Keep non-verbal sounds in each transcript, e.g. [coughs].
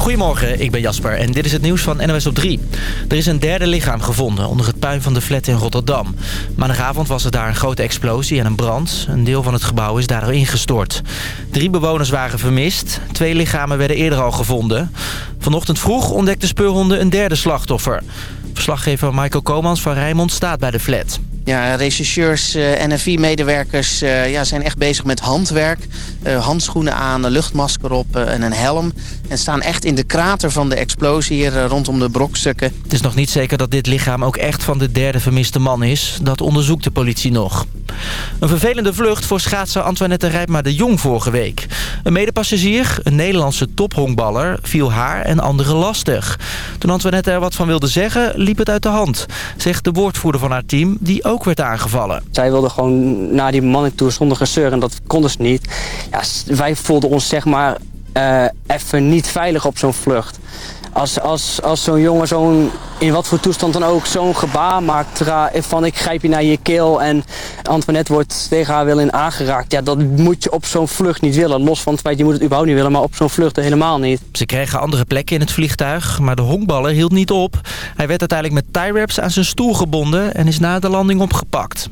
Goedemorgen, ik ben Jasper en dit is het nieuws van NOS op 3. Er is een derde lichaam gevonden onder het puin van de flat in Rotterdam. Maandagavond was er daar een grote explosie en een brand. Een deel van het gebouw is daardoor ingestort. Drie bewoners waren vermist. Twee lichamen werden eerder al gevonden. Vanochtend vroeg ontdekte speurhonden een derde slachtoffer. Verslaggever Michael Komans van Rijnmond staat bij de flat. Ja, rechercheurs, uh, NFI-medewerkers uh, ja, zijn echt bezig met handwerk. Uh, handschoenen aan, luchtmasker op en een helm. En staan echt in de krater van de explosie hier rondom de brokstukken. Het is nog niet zeker dat dit lichaam ook echt van de derde vermiste man is. Dat onderzoekt de politie nog. Een vervelende vlucht voor schaatser Antoinette Rijpma de Jong vorige week. Een medepassagier, een Nederlandse tophongballer, viel haar en anderen lastig. Toen Antoinette er wat van wilde zeggen, liep het uit de hand. Zegt de woordvoerder van haar team, die ook werd aangevallen. Zij wilde gewoon naar die manning toe zonder gezeur en dat konden ze niet. Ja, wij voelden ons zeg maar uh, even niet veilig op zo'n vlucht. Als, als, als zo'n jongen zo'n, in wat voor toestand dan ook zo'n gebaar maakt van ik grijp je naar je keel en Antoinette wordt tegen haar wil in aangeraakt. Ja, dat moet je op zo'n vlucht niet willen. Los van het feit, je moet het überhaupt niet willen, maar op zo'n vlucht helemaal niet. Ze kregen andere plekken in het vliegtuig, maar de honkballer hield niet op. Hij werd uiteindelijk met tie wraps aan zijn stoel gebonden en is na de landing opgepakt.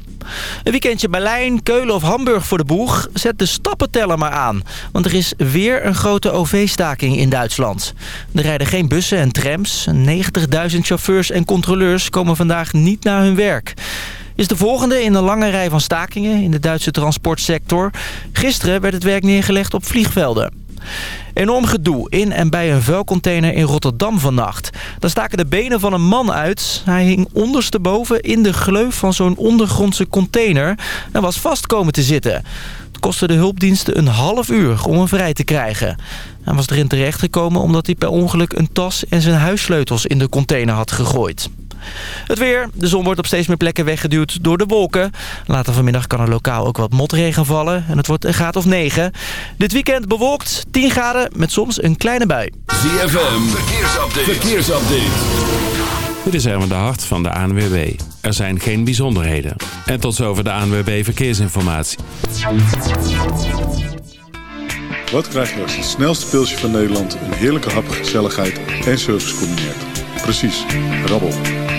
Een weekendje Berlijn, Keulen of Hamburg voor de boeg. Zet de stappenteller maar aan. Want er is weer een grote OV-staking in Duitsland. Er rijden geen bussen en trams. 90.000 chauffeurs en controleurs komen vandaag niet naar hun werk is de volgende in een lange rij van stakingen in de Duitse transportsector. Gisteren werd het werk neergelegd op vliegvelden. Enorm gedoe in en bij een vuilcontainer in Rotterdam vannacht. Daar staken de benen van een man uit. Hij hing ondersteboven in de gleuf van zo'n ondergrondse container... en was vast komen te zitten. Het kostte de hulpdiensten een half uur om hem vrij te krijgen. Hij was erin terechtgekomen omdat hij per ongeluk een tas en zijn huissleutels in de container had gegooid. Het weer. De zon wordt op steeds meer plekken weggeduwd door de wolken. Later vanmiddag kan er lokaal ook wat motregen vallen. En het wordt een graad of 9. Dit weekend bewolkt 10 graden met soms een kleine bui. ZFM. Verkeersupdate. Verkeersupdate. Dit is Erwin de Hart van de ANWB. Er zijn geen bijzonderheden. En tot zover de ANWB Verkeersinformatie. Wat krijg je als het snelste pilsje van Nederland... een heerlijke hap, gezelligheid en service combineert? Precies, rabbel.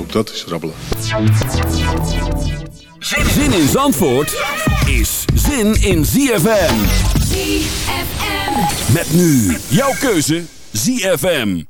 Ook dat is rabbelen. Zin in Zandvoort is zin in ZFM. ZFM. Met nu jouw keuze ZFM.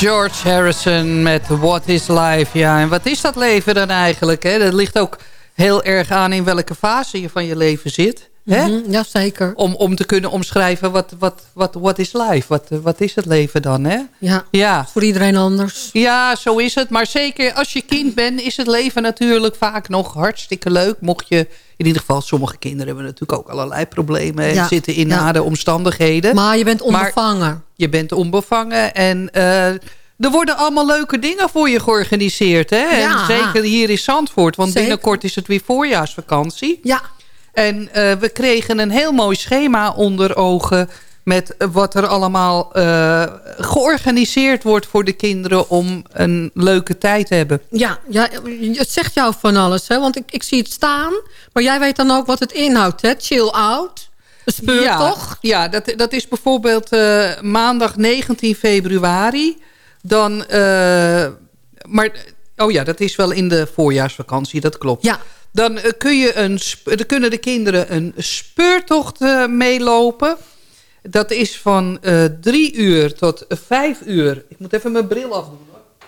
George Harrison met What is Life. Ja, en wat is dat leven dan eigenlijk? Hè? Dat ligt ook heel erg aan in welke fase je van je leven zit. Hè? Mhm, ja, zeker. Om, om te kunnen omschrijven wat, wat, wat, what is life? Wat, wat is het leven dan? Hè? Ja, Ja. voor iedereen anders. ja, zo is het. Maar zeker als je kind bent is het leven natuurlijk vaak nog hartstikke leuk. Mocht je, in ieder geval sommige kinderen hebben natuurlijk ook allerlei problemen. En Ja, zitten in ja. nare omstandigheden. Maar je bent Maar- onbevangen. Je bent onbevangen en eh, er worden allemaal leuke dingen voor je georganiseerd. Hè? En zeker hier in Zandvoort, want Zeker. binnenkort is het weer voorjaarsvakantie. Ja, En eh, we kregen een heel mooi schema onder ogen... met wat er allemaal eh, georganiseerd wordt voor de kinderen... om een leuke tijd te hebben. ja, ja, het zegt jou van alles. Hè? Want ik, ik zie het staan. Maar jij weet dan ook wat het inhoudt. Hè? Chill out. Een speurtocht. Ja, dat, dat is bijvoorbeeld eh, maandag 19 februari. Dan, maar, oh ja, dat is wel in de voorjaarsvakantie, dat klopt. Ja. Dan, eh, kun je een, kunnen de kinderen een speurtocht eh, meelopen. Dat is van eh drie uur tot vijf uur. Ik moet even mijn bril afdoen.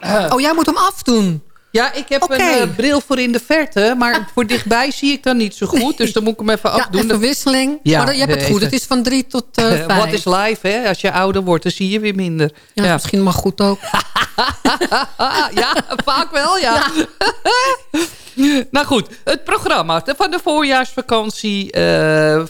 hoor. Oh, jij moet hem afdoen. Ja, ik heb een eh, bril voor in de verte, maar voor dichtbij zie ik dan niet zo goed. Dus dan moet ik hem even [laughs] Ja, afdoen. even wisseling. Ja, maar dan- je hebt het even. goed. Het is van drie tot Eh, vijf. Wat is live, hè? Als je ouder wordt, dan zie je weer minder. ja, Ja, misschien maar goed ook. Ah, [laughs] ja vaak wel, ja. [laughs] nou goed, het programma van de voorjaarsvakantie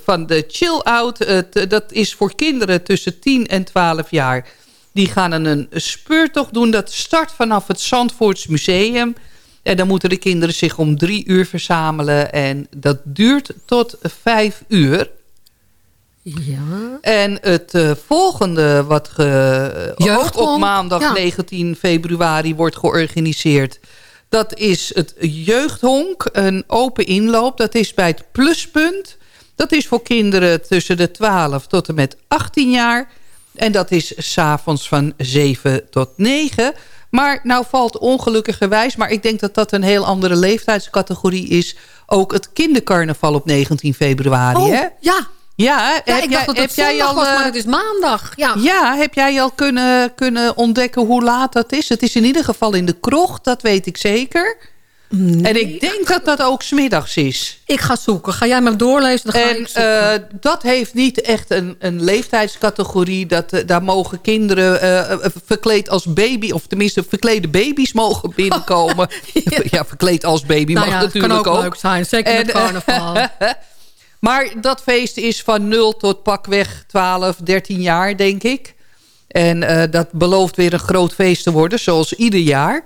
van de Chill Out... dat is voor kinderen tussen 10 en 12 jaar. Die gaan een speurtocht doen. Dat start vanaf het Zandvoorts Museum. En dan moeten de kinderen zich om drie uur verzamelen. En dat duurt tot vijf uur. Ja. En het eh, volgende wat ge, ook op maandag ja. 19 februari wordt georganiseerd... dat is het Jeugdhonk, een open inloop. Dat is bij het Pluspunt. Dat is voor kinderen tussen de 12 tot en met 18 jaar. En dat is s'avonds van 7 tot 9. Maar nou valt ongelukkigerwijs... maar ik denk dat dat een heel andere leeftijdscategorie is... ook het kindercarnaval op 19 februari, Oh, hè? ja. Ja, ja heb ik jij, dacht dat heb het jij zondag al, was, eh, maar het is maandag. Ja. ja, heb jij al kunnen, kunnen ontdekken hoe laat dat is? Het is in ieder geval in de krocht, dat weet ik zeker. En ik denk dat dat ook smiddags is. Ik ga zoeken. Ga jij maar doorlezen, dan ga ik En zoeken. eh, dat heeft niet echt een, een leeftijdscategorie. Dat, eh, daar mogen kinderen eh, verkleed als baby... of tenminste verklede baby's mogen [laughs] binnenkomen. [laughs] ja. verkleed als baby nou mag ja, het kan natuurlijk ook, ook. leuk zijn. Zeker met En, carnaval. [laughs] Maar dat feest is van 0 tot pakweg 12, 13 jaar, denk ik. En dat belooft weer een groot feest te worden, zoals ieder jaar.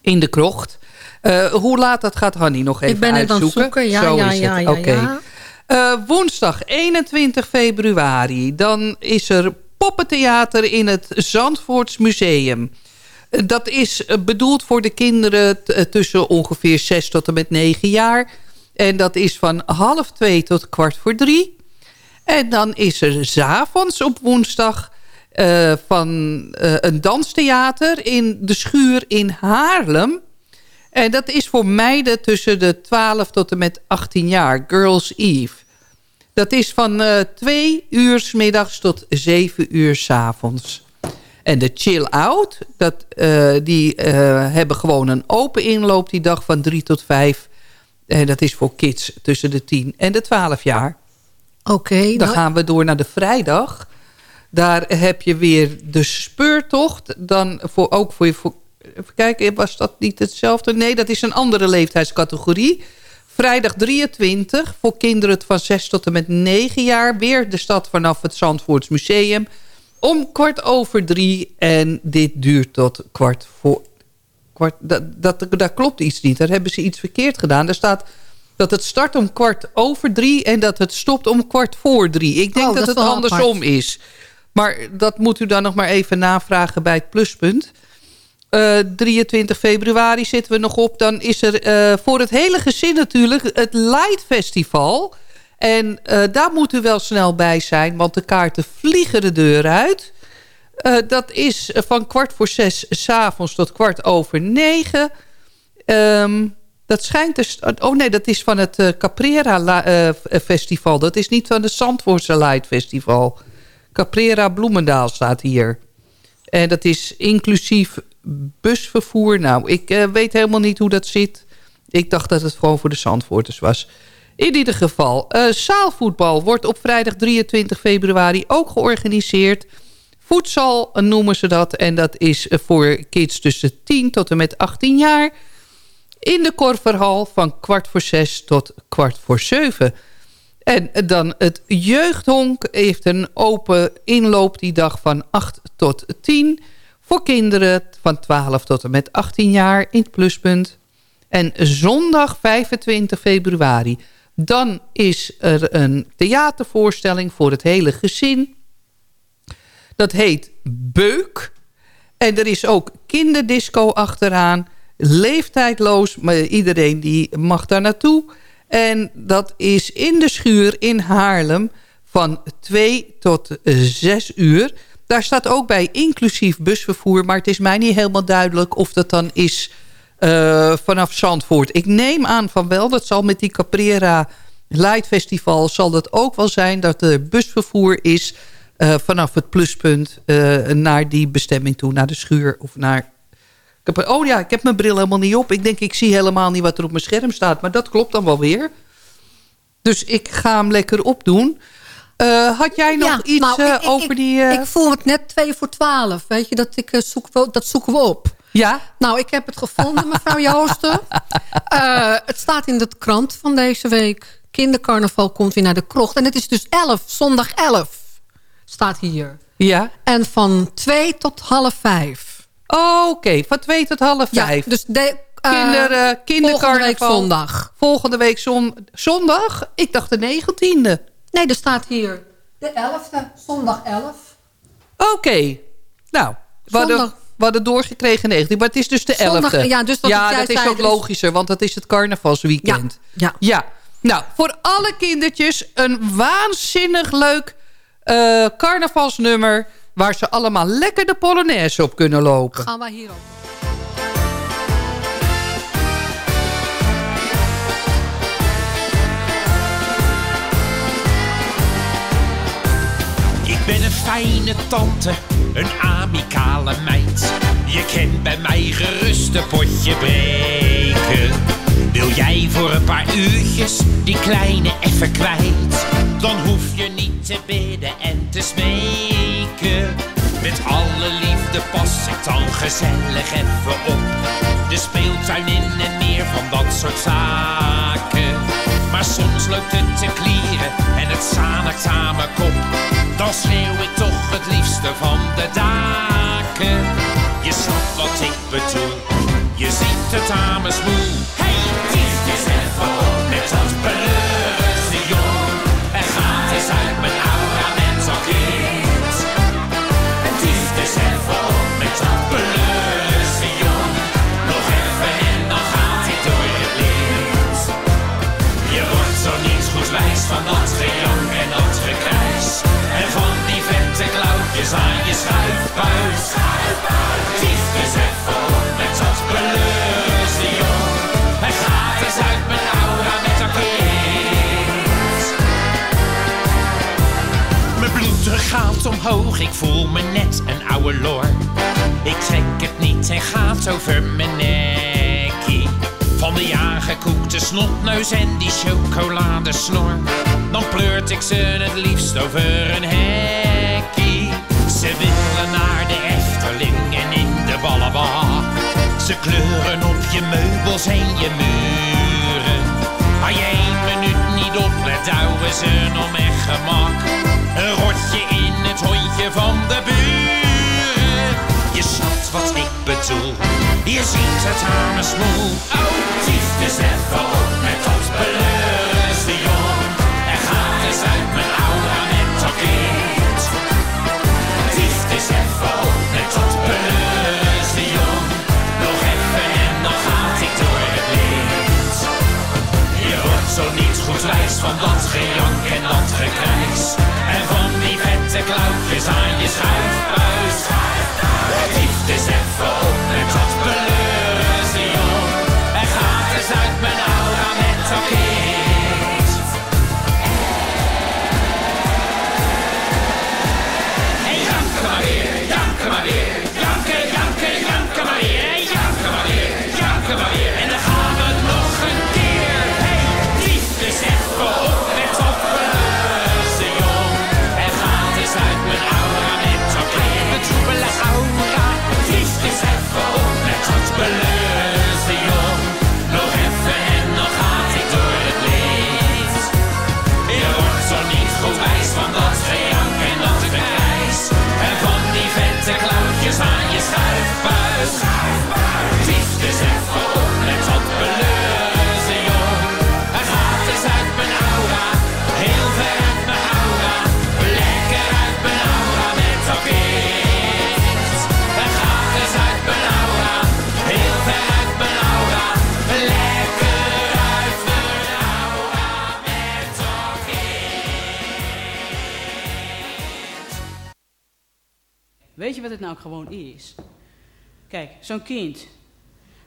In de krocht. Eh, hoe laat dat gaat Hanny nog even ik ben het aan het uitzoeken? zoeken. Ja, Zo ja, is ja, het. ja, Oké. ja. Eh, woensdag 21 februari. Dan is er poppentheater in het Zandvoorts Museum. Eh, Dat is bedoeld voor de kinderen tussen ongeveer 6 tot en met 9 jaar. En dat is van half 2 tot kwart voor 3. En dan is er 's avonds op woensdag van een danstheater in de schuur in Haarlem. En dat is voor meiden tussen de 12 tot en met 18 jaar. Girls Eve. Dat is van eh 2 uur 's middags tot 7 uur 's avonds. En de chill out, dat, eh, die eh, hebben gewoon een open inloop die dag van 3 tot 5. En dat is voor kids tussen de 10 en de 12 jaar. Oké. Dan nou, gaan we door naar de vrijdag. Daar heb je weer de speurtocht. Dan voor, ook voor je... Voor, even kijken, was dat niet hetzelfde? Nee, dat is een andere leeftijdscategorie. Vrijdag 23 voor kinderen van 6 tot en met 9 jaar. Weer de stad vanaf het Zandvoorts Museum. Om kwart over drie. En dit duurt tot kwart voor... Kwart, dat, dat, daar klopt iets niet. Daar hebben ze iets verkeerd gedaan. Daar staat dat het start om kwart over drie... en dat het stopt om kwart voor drie. Ik denk Oh, dat, het andersom apart. is. Maar dat moet u dan nog maar even navragen bij het pluspunt. Eh, 23 februari zitten we nog op. Dan is er eh, voor het hele gezin natuurlijk het Light Festival. En eh, daar moet u wel snel bij zijn, want de kaarten vliegen de deur uit. Eh, dat is van kwart voor zes s'avonds tot kwart over negen. Ehm, dat schijnt dus... Oh nee, dat is van het eh, Caprera eh, Festival. Dat is niet van het Zandvoortse Light Festival. Caprera Bloemendaal staat hier. En dat is inclusief busvervoer. Nou, ik eh, weet helemaal niet hoe dat zit. Ik dacht dat het gewoon voor de Zandvoorters was. In ieder geval, uh, zaalvoetbal wordt op vrijdag 23 februari ook georganiseerd. Voedsel noemen ze dat. En dat is voor kids tussen 10 tot en met 18 jaar. In de Korverhal van kwart voor zes tot kwart voor zeven. En dan het jeugdhonk heeft een open inloop die dag van 8 tot 10. Voor kinderen van 12 tot en met 18 jaar in het pluspunt. En zondag 25 februari. Dan is er een theatervoorstelling voor het hele gezin. Dat heet Beuk. En er is ook kinderdisco achteraan. Leeftijdloos, maar iedereen die mag daar naartoe. En dat is in de schuur in Haarlem van 2 tot 6 uur. Daar staat ook bij inclusief busvervoer. Maar het is mij niet helemaal duidelijk of dat dan is uh, vanaf Zandvoort. Ik neem aan van wel. Dat zal met die Caprera Light Festival zal dat ook wel zijn. Dat er busvervoer is uh, vanaf het pluspunt uh, naar die bestemming toe. Naar de schuur of naar oh ja, ik heb mijn bril helemaal niet op. Ik denk, ik zie helemaal niet wat er op mijn scherm staat. Maar dat klopt dan wel weer. Dus ik ga hem lekker opdoen. Uh, had jij nog ja, iets nou, uh, ik, over ik, die... Ik voel het net twee voor twaalf. Weet je, dat, ik, zoek, dat zoeken we op. Ja? Nou, ik heb het gevonden, [laughs] mevrouw Joosten. het staat in de krant van deze week. Kindercarnaval komt weer naar de krocht. En het is dus 11, zondag 11. Staat hier. Ja. En van 2 tot half 5. Oh, oké. Okay. Van twee tot half vijf. Ja, dus de, uh, Kinder, uh, kindercarnaval. Volgende week zondag. Volgende week zon, zondag? Ik dacht de negentiende. Nee, er staat hier de elfde. Zondag 11. Oké. Okay. Nou, we hadden, we hadden doorgekregen 19, maar het is dus de zondag, 11e. Ja, dus wat ja dat is ook logischer, want dat is het carnavalsweekend. Ja. ja. ja. Nou, voor alle kindertjes een waanzinnig leuk uh, carnavalsnummer waar ze allemaal lekker de Polonaise op kunnen lopen. Gaan wij hierop. Fijne tante, een amicale meid. Je kent bij mij gerust een potje breken. Wil jij voor een paar uurtjes die kleine even kwijt? Dan hoef je niet te bidden en te smeken. Met alle liefde pas ik dan gezellig even op. De speeltuin in en meer van dat soort zaken. Maar soms loopt het te klieren en het zanigt aan mijn kop. Dan schreeuw ik toch het liefste van de daken. Je snapt wat ik bedoel, je ziet het aan mijn smoel. Hey, tief eens klauwtjes aan je schuifbuis. Tief eens even op met dat beleuren, jong. Hij gaat eens uit mijn aura met een kind. Mijn bloeddruk gaat omhoog, ik voel me net een oude lor. Ik trek het niet en gaat over mijn nekkie. Van die aangekoekte snotneus en die chocoladesnor. Dan pleurt ik ze het liefst over een hekkie. Ze willen naar de Efteling en in de ballenbak. Ze kleuren op je meubels en je muren. Als je één minuut niet oplet, duwen ze om echt gemak. Een rotje in het hondje van de buren. Je snapt wat ik bedoel, je ziet het aan mijn smoel. Oh, tief dus met dat beleuren, jong. En gaat eens uit mijn aura met dat. Van dat gejank en dat gekrijs. En van die vette klauwtjes aan je schuifbuis. Tief dus even op Wat het nou gewoon is? Kijk, zo'n kind,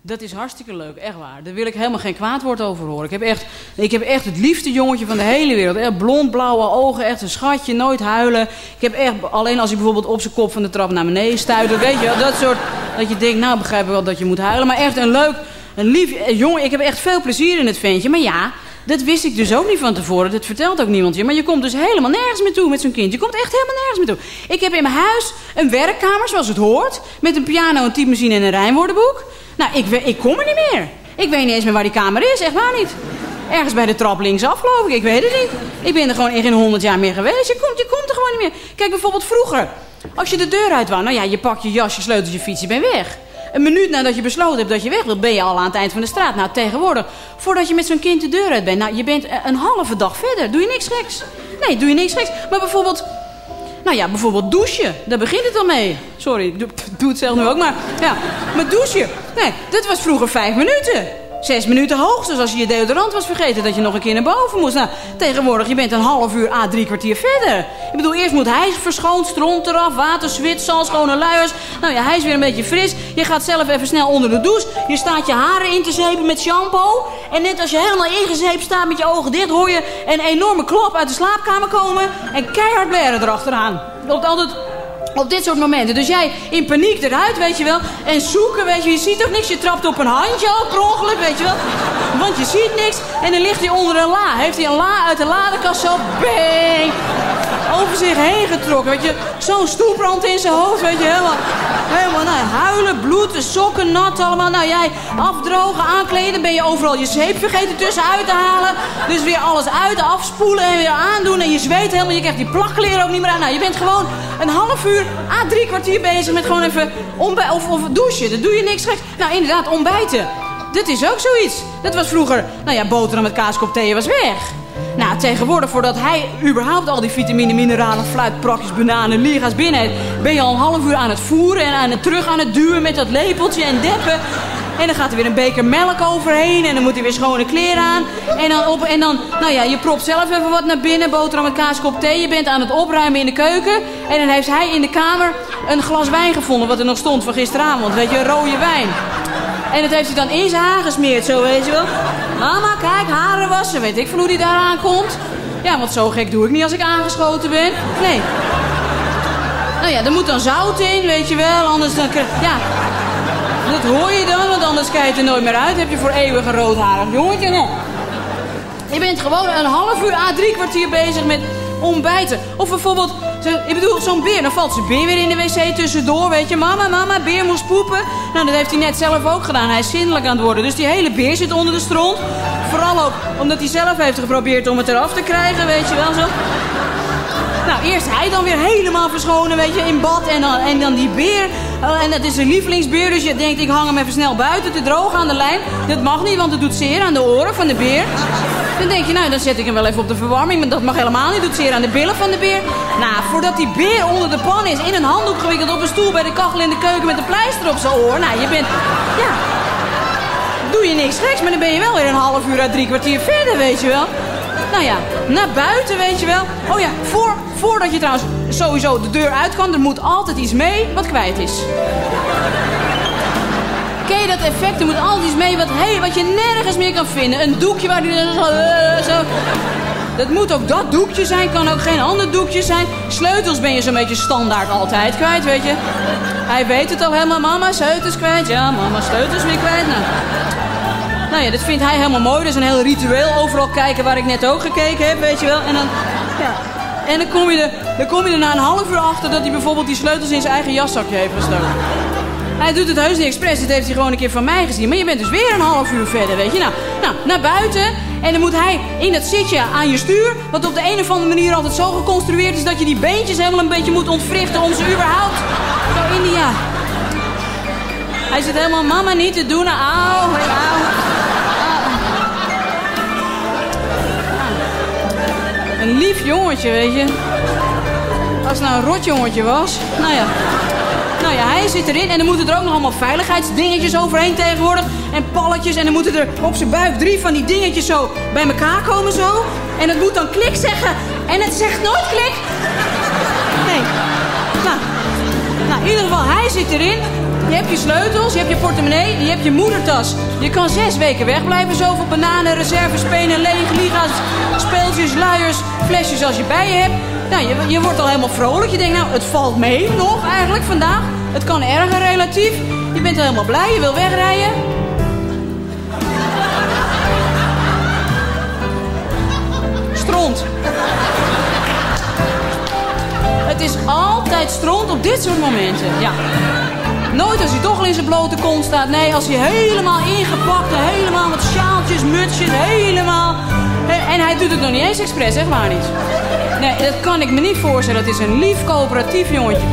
dat is hartstikke leuk, echt waar. Daar wil ik helemaal geen kwaad woord over horen. Ik heb echt, ik heb echt het liefste jongetje van de hele wereld. Echt blond, blauwe ogen, echt een schatje, nooit huilen. Ik heb echt, alleen als hij bijvoorbeeld op zijn kop van de trap naar beneden stuit, weet je dat soort, dat je denkt, nou begrijp ik wel dat je moet huilen. Maar echt een leuk, een lief jongen. Ik heb echt veel plezier in het ventje. Maar ja, dat wist ik dus ook niet van tevoren. Dat vertelt ook niemand je. Maar je komt dus helemaal nergens meer toe met zo'n kind. Je komt echt helemaal nergens meer toe. Ik heb in mijn huis een werkkamer, zoals het hoort. Met een piano, een typemachine en een rijmwoordenboek. Nou, ik, ik kom er niet meer. Ik weet niet eens meer waar die kamer is. Echt waar niet. Ergens bij de trap linksaf, geloof ik. Ik weet het niet. Ik ben er gewoon in geen honderd jaar meer geweest. Je komt, je komt er gewoon niet meer. Kijk, bijvoorbeeld vroeger. Als je de deur uit wou, nou ja, je pakt je jas, je sleutels, je fiets, je bent weg. Een minuut nadat je besloten hebt dat je weg wilt, ben je al aan het eind van de straat. Nou, tegenwoordig, voordat je met zo'n kind de deur uit bent, nou, je bent eh, een halve dag verder. Doe je niks geks? Nee, doe je niks geks. Maar bijvoorbeeld, nou ja, bijvoorbeeld douchen. Daar begint het al mee. Sorry, ik doe, [laughs] het zelf nu ook, maar ja. Maar douchen, nee, dat was vroeger vijf minuten. Zes minuten hoogstens als je je deodorant was vergeten dat je nog een keer naar boven moest. Nou, tegenwoordig, je bent een half uur à drie kwartier verder. Ik bedoel, eerst moet hij verschoond, stront eraf, water, zwit, zal, schone luiers. Nou ja, hij is weer een beetje fris. Je gaat zelf even snel onder de douche. Je staat je haren in te zeepen met shampoo. En net als je helemaal ingezeept staat met je ogen dicht, hoor je een enorme klap uit de slaapkamer komen. En keihard blaren erachteraan. Loopt altijd op dit soort momenten. Dus jij in paniek eruit, weet je wel. En zoeken, weet je. Je ziet ook niks. Je trapt op een handje ook per ongeluk, weet je wel. Want je ziet niks. En dan ligt hij onder een la. Heeft hij een la uit de ladekast zo bang over zich heen getrokken. Weet je, zo'n stoelbrand in zijn hoofd, weet je, helemaal, helemaal nou, huilen, bloed, sokken nat allemaal. Nou, jij afdrogen, aankleden, ben je overal je zeep vergeten tussenuit te halen. Dus weer alles uit, afspoelen en weer aandoen. En je zweet helemaal, je krijgt die plakkleren ook niet meer aan. Nou, je bent gewoon een half uur à drie kwartier bezig met gewoon even ontbijten of, of douchen. Dan doe je niks geks. Nou, inderdaad, ontbijten. Dit is ook zoiets. Dat was vroeger, nou ja, boterham met kaaskop thee was weg. Nou, tegenwoordig, voordat hij überhaupt al die vitamine, mineralen, fluitprakjes, bananen, liga's binnen heeft... ben je al een half uur aan het voeren en aan het terug aan het duwen met dat lepeltje en deppen. En dan gaat er weer een beker melk overheen en dan moet hij weer schone kleren aan. En dan, op, en dan nou ja, je propt zelf even wat naar binnen, boterham met kaaskop thee. Je bent aan het opruimen in de keuken. En dan heeft hij in de kamer een glas wijn gevonden, wat er nog stond van gisteravond. Weet je, rode wijn. En dat heeft hij dan in zijn haar gesmeerd, zo weet je wel. Mama, kijk, haren wassen. Weet ik van hoe die daar aankomt. Ja, want zo gek doe ik niet als ik aangeschoten ben. Nee. Nou ja, er moet dan zout in, weet je wel. Anders dan... Ja, dat hoor je dan, want anders kijk je er nooit meer uit. Heb je voor eeuwig een roodharig jongetje. Nou, je bent gewoon een half uur à drie kwartier bezig met ontbijten. Of bijvoorbeeld, ik bedoel, zo'n beer. Dan valt zijn beer weer in de wc tussendoor, weet je. Mama, mama, beer moest poepen. Nou, dat heeft hij net zelf ook gedaan. Hij is zindelijk aan het worden. Dus die hele beer zit onder de stront. Vooral ook omdat hij zelf heeft geprobeerd om het eraf te krijgen, weet je wel zo. Nou, eerst hij dan weer helemaal verschonen, weet je, in bad. En dan, en dan die beer. Eh, en dat is zijn lievelingsbeer, dus je denkt, ik hang hem even snel buiten te drogen aan de lijn. Dat mag niet, want het doet zeer aan de oren van de beer. Dan denk je, nou, dan zet ik hem wel even op de verwarming. Maar dat mag helemaal niet, doet zeer aan de billen van de beer. Nou, voordat die beer onder de pan is, in een handdoek gewikkeld op een stoel bij de kachel in de keuken met een pleister op zijn oor. Nou, je bent, ja, doe je niks geks, maar dan ben je wel weer een half uur à drie kwartier verder, weet je wel. Nou ja, naar buiten, weet je wel. Oh ja, voor, voordat je trouwens sowieso de deur uit kan, er moet altijd iets mee wat kwijt is. Ken je dat effect? Er moet altijd iets mee wat, hey, wat je nergens meer kan vinden. Een doekje waar die zo, eh, zo... Dat moet ook dat doekje zijn, kan ook geen ander doekje zijn. Sleutels ben je zo'n beetje standaard altijd kwijt, weet je. Hij weet het al helemaal, mama, sleutels kwijt. Ja, mama, sleutels weer kwijt. Nou, nou ja, dat vindt hij helemaal mooi. Dat is een heel ritueel. Overal kijken waar ik net ook gekeken heb, weet je wel. En dan, ja. en dan, kom je er, dan kom je er na een half uur achter dat hij bijvoorbeeld die sleutels in zijn eigen jaszakje heeft gestoken. Hij doet het heus niet expres. Dit heeft hij gewoon een keer van mij gezien. Maar je bent dus weer een half uur verder, weet je. Nou, nou naar buiten. En dan moet hij in dat zitje aan je stuur... wat op de een of andere manier altijd zo geconstrueerd is... dat je die beentjes helemaal een beetje moet ontwrichten... om ze überhaupt zo in die... Ja. Hij zit helemaal mama niet te doen. Auw, auw. Een lief jongetje, weet je. Als het nou een rotjongetje was. Nou ja. Nou ja, hij zit erin en dan moeten er ook nog allemaal veiligheidsdingetjes overheen tegenwoordig. En palletjes en dan moeten er op zijn buik drie van die dingetjes zo bij elkaar komen zo. En het moet dan klik zeggen. En het zegt nooit klik. Nee. Nou, nou zit erin. Je hebt je sleutels, je hebt je portemonnee, je hebt je moedertas. Je kan zes weken wegblijven. Zoveel bananen, reserves, penen, lege liga's, speeltjes, luiers, flesjes als je bij je hebt. Nou, je, je wordt al helemaal vrolijk. Je denkt, nou, het valt mee nog eigenlijk vandaag. Het kan erger relatief. Je bent al helemaal blij, je wil wegrijden. Stront. Het is altijd stront op dit soort momenten. Ja. Nooit als hij toch al in zijn blote kont staat. Nee, als hij helemaal ingepakt helemaal met sjaaltjes, mutsjes, helemaal... En hij doet het nog niet eens expres, zeg maar niet. Nee, dat kan ik me niet voorstellen. Dat is een lief coöperatief jongetje.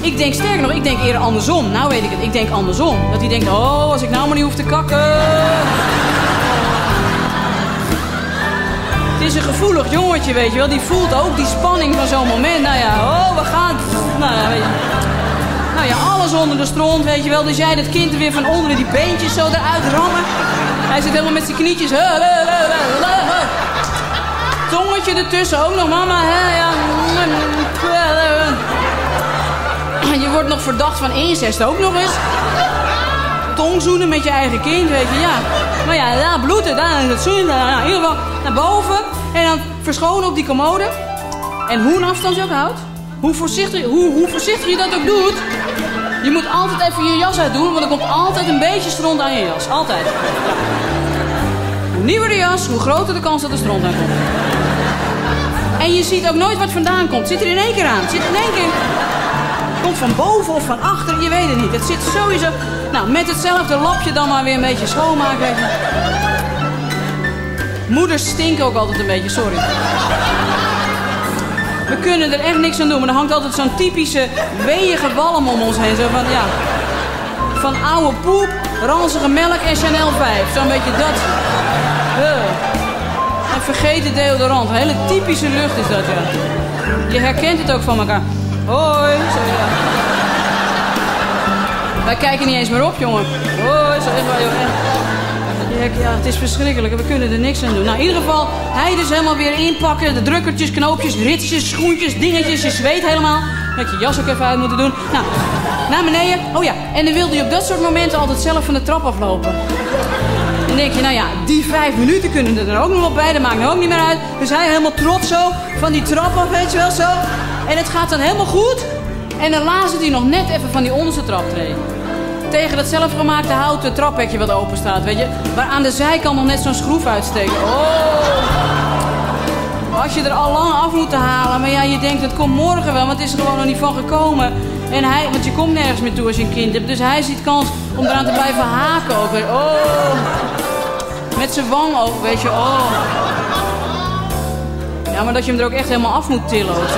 Ik denk sterker nog, ik denk eerder andersom. Nou weet ik het, ik denk andersom. Dat hij denkt, oh, als ik nou maar niet hoef te kakken. Is een gevoelig jongetje, weet je wel. Die voelt ook die spanning van zo'n moment. Nou ja, oh, we gaan... Nou ja, weet je. Nou alles onder de stront, weet je wel. Dus jij dat kind er weer van onder die beentjes zo eruit rammen. Hij zit helemaal met zijn knietjes. Tongetje ertussen ook nog, mama. Ja. Je wordt nog verdacht van incest ook nog eens. Tongzoenen met je eigen kind, weet je, ja. Maar ja, daar bloeden, daar is het. Nou, in ieder naar boven. En dan verschonen op die commode. En hoe een afstand je ook houdt. Hoe voorzichtig, hoe, hoe voorzichtig je dat ook doet. Je moet altijd even je jas uitdoen, want er komt altijd een beetje stront aan je jas. Altijd. Hoe nieuwer de jas, hoe groter de kans dat er stront aan komt. En je ziet ook nooit wat vandaan komt. Zit er in één keer aan. Zit in één keer... Komt van boven of van achter, je weet het niet. Het zit sowieso... Nou, met hetzelfde lapje dan maar weer een beetje schoonmaken. Moeders stinken ook altijd een beetje, sorry. We kunnen er echt niks aan doen, maar er hangt altijd zo'n typische weeige walm om ons heen. Zo van, ja, van oude poep, ranzige melk en Chanel 5. Zo'n beetje dat. En vergeten deodorant. Een hele typische lucht is dat, ja. Je herkent het ook van elkaar. Hoi. Wij kijken niet eens meer op, jongen. Hoi, zo. Ja, het is verschrikkelijk. We kunnen er niks aan doen. Nou, in ieder geval, hij dus helemaal weer inpakken. De drukkertjes, knoopjes, ritsjes, schoentjes, dingetjes. Je zweet helemaal. Dat je jas ook even uit moeten doen. Nou, naar beneden. Oh ja, en dan wilde je op dat soort momenten altijd zelf van de trap aflopen. Dan denk je, nou ja, die vijf minuten kunnen er ook nog wel bij. Dat maakt er ook niet meer uit. Dus hij helemaal trots zo van die trap af, weet je wel, zo. En het gaat dan helemaal goed. En dan lazert hij nog net even van die onderste traptree. Tegen dat zelfgemaakte houten traphekje wat open staat, weet je. Waar aan de zijkant nog net zo'n schroef uitsteekt. Oh! Als je er al lang af moet halen. Maar ja, je denkt het komt morgen wel, want het is er gewoon nog niet van gekomen. En hij, want je komt nergens meer toe als je een kind hebt. Dus hij ziet kans om eraan te blijven haken ook. Oh! Met zijn wang ook, weet je. Oh! Ja, maar dat je hem er ook echt helemaal af moet tillen ook.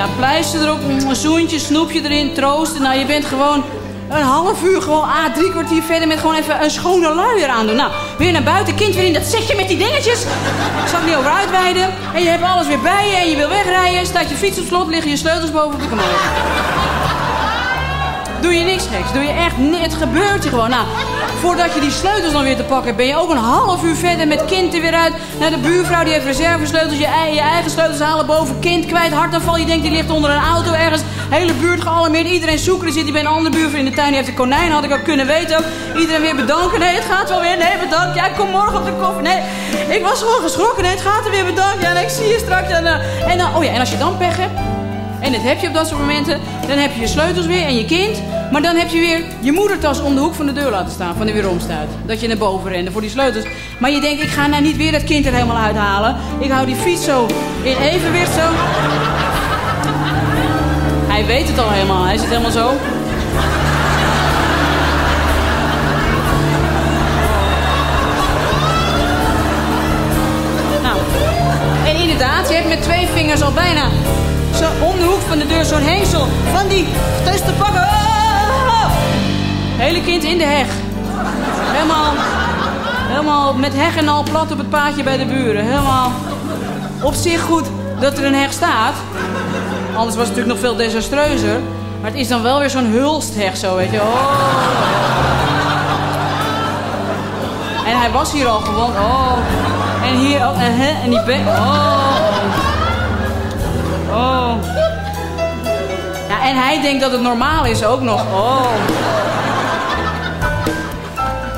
Ja, pleister erop, een zoentje, snoepje erin, troosten. Nou, je bent gewoon een half uur, gewoon ah, drie kwartier verder met gewoon even een schone luier aandoen. Nou, weer naar buiten, kind weer in dat setje met die dingetjes. Ik zal het niet over uitweiden. En je hebt alles weer bij je en je wil wegrijden. Staat je fiets op slot, liggen je sleutels boven op de commode. Doe je niks geks. Doe je echt Het gebeurt je gewoon. Nou, voordat je die sleutels dan weer te pakken hebt, ben je ook een half uur verder met kind er weer uit. Naar de buurvrouw die heeft reservesleutels. Je, je eigen sleutels halen boven. Kind kwijt. Hartaanval. Je denkt die ligt onder een auto ergens. Hele buurt gealarmeerd. Iedereen zoeken. Er zit hij bij een andere buurvrouw in de tuin. Die heeft een konijn. Had ik ook kunnen weten. Iedereen weer bedanken. Nee, het gaat wel weer. Nee, bedankt. Jij komt morgen op de koffie. Nee, ik was gewoon geschrokken. Nee, het gaat er weer. Bedankt. Ja, nee, ik zie je straks. En, eh, en, dan, oh ja, en als je dan pech hebt. En dat heb je op dat soort momenten. Dan heb je je sleutels weer en je kind. Maar dan heb je weer je moedertas om de hoek van de deur laten staan. Van de weer omstuit. Dat je naar boven rende voor die sleutels. Maar je denkt, ik ga nou niet weer dat kind er helemaal uithalen. Ik hou die fiets zo in evenwicht zo. Hij weet het al helemaal. Hij zit helemaal zo. Nou, en inderdaad, je hebt met twee vingers al bijna zo om de hoek van de deur zo'n hengsel van die tussen pakken. Hele kind in de heg. Helemaal, helemaal met heg en al plat op het paadje bij de buren. Helemaal op zich goed dat er een heg staat. Anders was het natuurlijk nog veel desastreuzer. Maar het is dan wel weer zo'n hulstheg zo, weet je. Oh. En hij was hier al gewoon. Oh. En hier ook. En, hè, en die bek. Oh. Oh. Ja, en hij denkt dat het normaal is ook nog. Oh.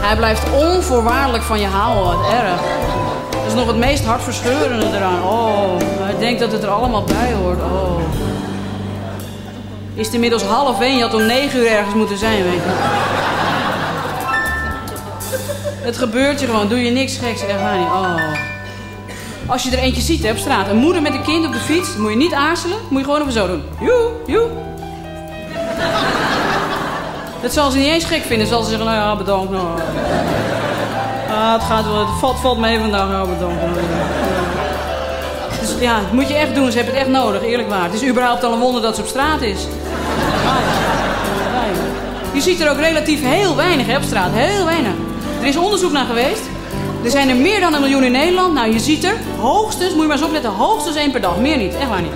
Hij blijft onvoorwaardelijk van je houden. Wat erg. Dat is nog het meest hartverscheurende eraan. Oh. Hij denkt dat het er allemaal bij hoort. Oh. Is het inmiddels half één? Je had om negen uur ergens moeten zijn, weet je. Het gebeurt je gewoon. Doe je niks geks. Echt waar niet. Oh. Als je er eentje ziet hè, op straat. Een moeder met een kind op de fiets. Moet je niet aarzelen. Moet je gewoon even zo doen. Joe, joe. Dat zal ze niet eens gek vinden. Zal ze zeggen, nou ja, bedankt. Nou. Ah, het gaat wel. Het valt, valt mee vandaag. Nou, bedankt. Dus ja, dat moet je echt doen. Ze hebben het echt nodig, eerlijk waar. Het is überhaupt al een wonder dat ze op straat is. Je ziet er ook relatief heel weinig op straat. Heel weinig. Er is onderzoek naar geweest. Er zijn er meer dan een miljoen in Nederland. Nou, je ziet er hoogstens, moet je maar eens opletten, hoogstens één per dag. Meer niet, echt waar niet.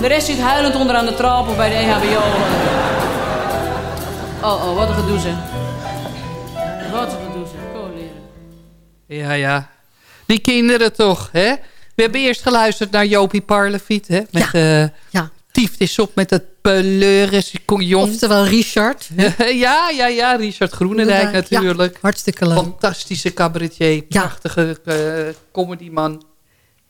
De rest zit huilend onderaan de trap of bij de EHBO. Oh, oh, wat een gedoe zeg. Wat een gedoe zeg. Kom leren. Ja, ja. Die kinderen toch, hè? We hebben eerst geluisterd naar Jopie Parleviet, hè? Met ja. ja. Tief is op met het Peleuris Jong. Oftewel Richard. [laughs] ja, ja, ja. Richard Groenendijk natuurlijk. Ja, hartstikke leuk. Fantastische cabaretier. Prachtige uh, comedyman.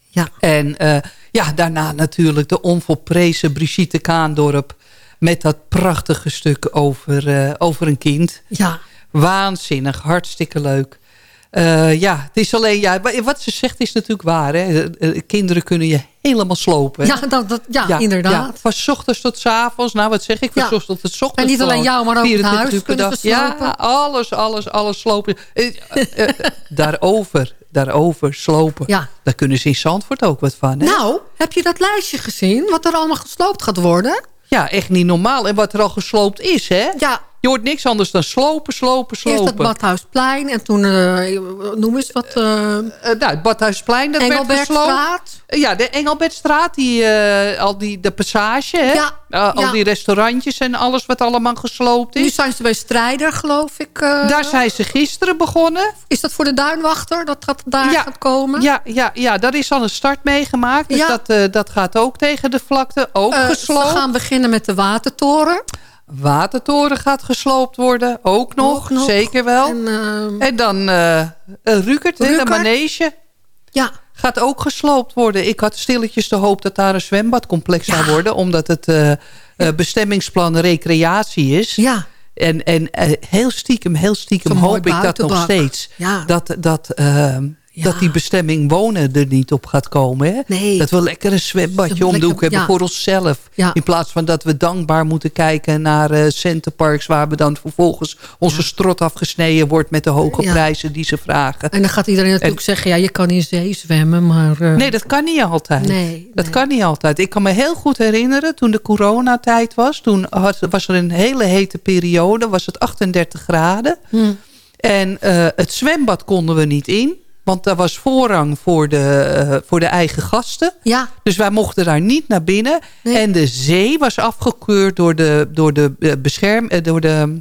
Ja. En uh, ja, daarna natuurlijk de onvolprezen Brigitte Kaandorp. Met dat prachtige stuk over, uh, over een kind. Ja. Waanzinnig, hartstikke leuk. Uh, ja, het is alleen, ja, wat ze zegt is natuurlijk waar. Hè? Kinderen kunnen je helemaal slopen. Hè? Ja, dat, dat, ja, ja inderdaad. Ja, van s ochtends tot s avonds. Nou, wat zeg ik? Van ja. ochtends tot s ochtends. En niet alleen jou, maar ook het huis kunnen ze Ja, alles, alles, alles slopen. Uh, uh, [laughs] daarover, daarover slopen. Ja. Daar kunnen ze in Zandvoort ook wat van. Hè? Nou, heb je dat lijstje gezien? Wat er allemaal gesloopt gaat worden? Ja, echt niet normaal. En wat er al gesloopt is, hè? Ja, je hoort niks anders dan slopen, slopen, slopen. Eerst het Badhuisplein en toen, uh, noem eens wat... Uh, nou, het Badhuisplein, dat werd gesloopt. Ja, de Engelbertstraat, die, al die, de passage, hè? Ja, al ja. die restaurantjes en alles wat allemaal gesloopt is. Nu zijn ze bij Strijder, geloof ik. Daar zijn ze gisteren begonnen. Is dat voor de Duinwachter, dat gaat daar ja, gaat komen? Ja, ja, ja, daar is al een start meegemaakt. Dus dat, dat gaat ook tegen de vlakte, ook gesloopt. We gaan beginnen met de Watertoren. Watertoren gaat gesloopt worden, ook nog, ook nog. zeker wel. En, uh, en dan uh, Rukert, Rukert, de manege. Ja. Gaat ook gesloopt worden. Ik had stilletjes de hoop dat daar een zwembadcomplex ja. zou worden. Omdat het uh, ja. bestemmingsplan recreatie is. Ja. En, en heel stiekem, heel stiekem hoop ik dat nog steeds. Ja. Dat, dat, ja. dat die bestemming wonen er niet op gaat komen. Hè? Nee. Dat we lekker een zwembadje om de hoek hebben ja. voor onszelf. Ja. In plaats van dat we dankbaar moeten kijken naar uh, centerparks... waar we dan vervolgens onze strot afgesneden wordt... met de hoge prijzen die ze vragen. En dan gaat iedereen natuurlijk en, zeggen... ja, je kan in zee zwemmen, maar... Uh... Nee, dat kan niet altijd. Nee, dat nee. kan niet altijd. Ik kan me heel goed herinneren, toen de coronatijd was... toen had, was er een hele hete periode, was het 38 graden... Hm. En uh, het zwembad konden we niet in... Want daar was voorrang voor de, uh, voor de eigen gasten. Ja. Dus wij mochten daar niet naar binnen. Nee. En de zee was afgekeurd door de, door de uh, bescherm... Uh, door de,